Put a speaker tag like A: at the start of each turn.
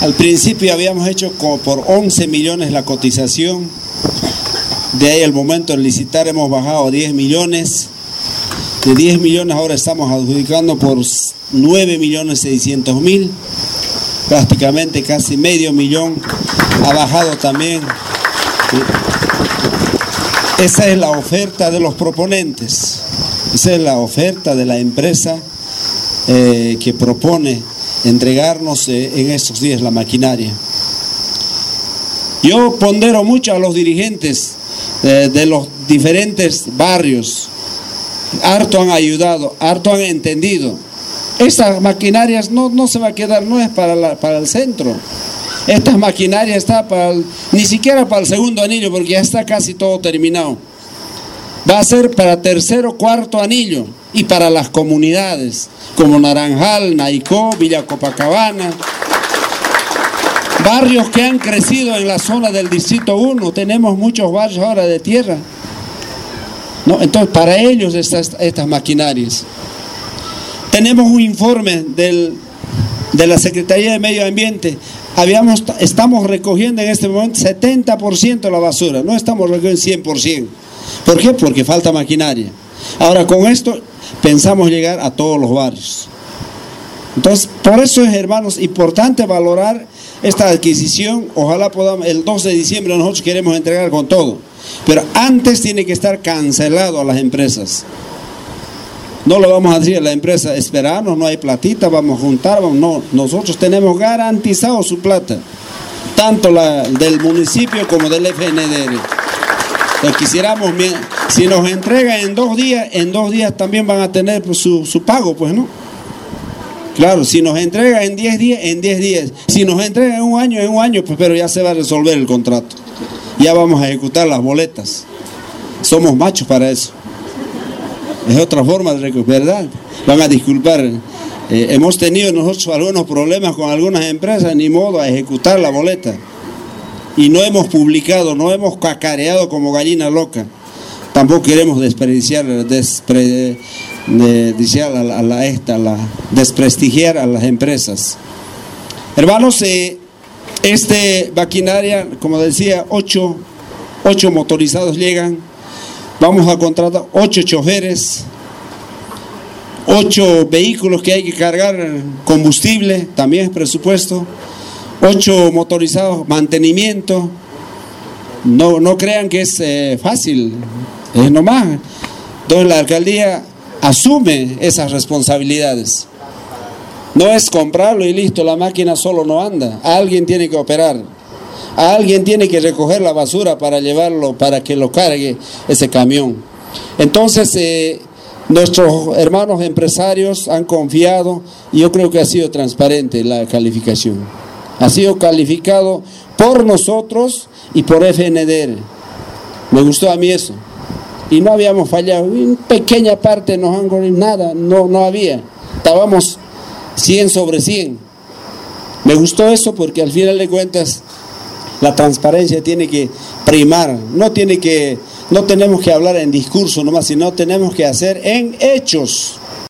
A: Al principio habíamos hecho por 11 millones la cotización. De ahí al momento de licitar hemos bajado a 10 millones. De 10 millones ahora estamos adjudicando por 9 millones 600 mil. Prácticamente casi medio millón. Ha bajado también. Esa es la oferta de los proponentes. Esa es la oferta de la empresa eh, que propone entregarnos eh, en estos días la maquinaria. Yo pondero mucho a los dirigentes eh, de los diferentes barrios. Harto han ayudado, harto han entendido. Estas maquinarias no, no se va a quedar, no es para, para el centro. Estas maquinarias está para ni siquiera para el segundo anillo, porque ya está casi todo terminado. Va a ser para tercero, cuarto anillo y para las comunidades como Naranjal, Naicó, Villa Copacabana. Barrios que han crecido en la zona del Distrito 1. Tenemos muchos barrios ahora de tierra. Entonces, para ellos estas, estas maquinarias. Tenemos un informe del, de la Secretaría de Medio Ambiente. Habíamos, estamos recogiendo en este momento 70% de la basura. No estamos recogiendo 100%. ¿Por qué? Porque falta maquinaria. Ahora, con esto pensamos llegar a todos los barrios. Entonces, por eso es, hermanos, importante valorar esta adquisición. Ojalá podamos, el 2 de diciembre nosotros queremos entregar con todo. Pero antes tiene que estar cancelado a las empresas. No lo vamos a decir a la empresa, esperarnos, no hay platita, vamos a juntar, vamos. no, nosotros tenemos garantizado su plata, tanto la del municipio como del FNDR. Lo quisiéramos, si nos entregan en dos días, en dos días también van a tener pues, su, su pago, pues, ¿no? Claro, si nos entregan en diez días, en diez días. Si nos entregan en un año, en un año, pues, pero ya se va a resolver el contrato. Ya vamos a ejecutar las boletas. Somos machos para eso. Es otra forma de ¿verdad? Van a disculpar. Eh, hemos tenido nosotros algunos problemas con algunas empresas, ni modo a ejecutar la boleta y no hemos publicado, no hemos cacareado como gallina loca. Tampoco queremos desperdiciar, despre, a, esta, la, desprestigiar a las empresas. Hermanos, eh, este maquinaria, como decía, ocho, ocho motorizados llegan. Vamos a contratar ocho choferes, ocho vehículos que hay que cargar combustible, también es presupuesto ocho motorizados, mantenimiento. No, no crean que es eh, fácil, es nomás. Entonces la alcaldía asume esas responsabilidades. No es comprarlo y listo, la máquina solo no anda. Alguien tiene que operar. Alguien tiene que recoger la basura para llevarlo, para que lo cargue ese camión. Entonces, eh, nuestros hermanos empresarios han confiado y yo creo que ha sido transparente la calificación ha sido calificado por nosotros y por FNDR. Me gustó a mí eso. Y no habíamos fallado. En pequeña parte nos han nada, no, no había. Estábamos 100 sobre 100. Me gustó eso porque al final de cuentas la transparencia tiene que primar, no tiene que no tenemos que hablar en discurso nomás, sino tenemos que hacer en hechos.